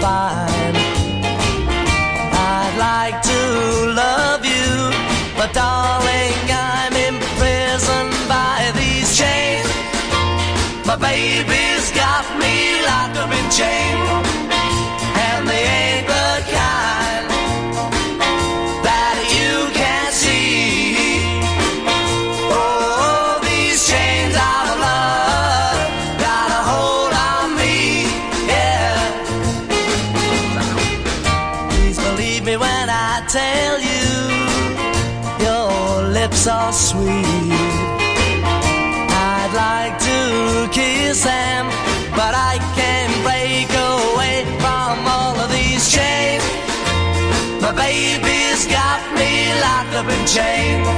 fine. I'd like to love you, but darling, I'm imprisoned by these chains. My baby's got me locked up in chains. Tell you your lips are sweet. I'd like to kiss them, but I can't break away from all of these chains. My baby's got me locked up in chains,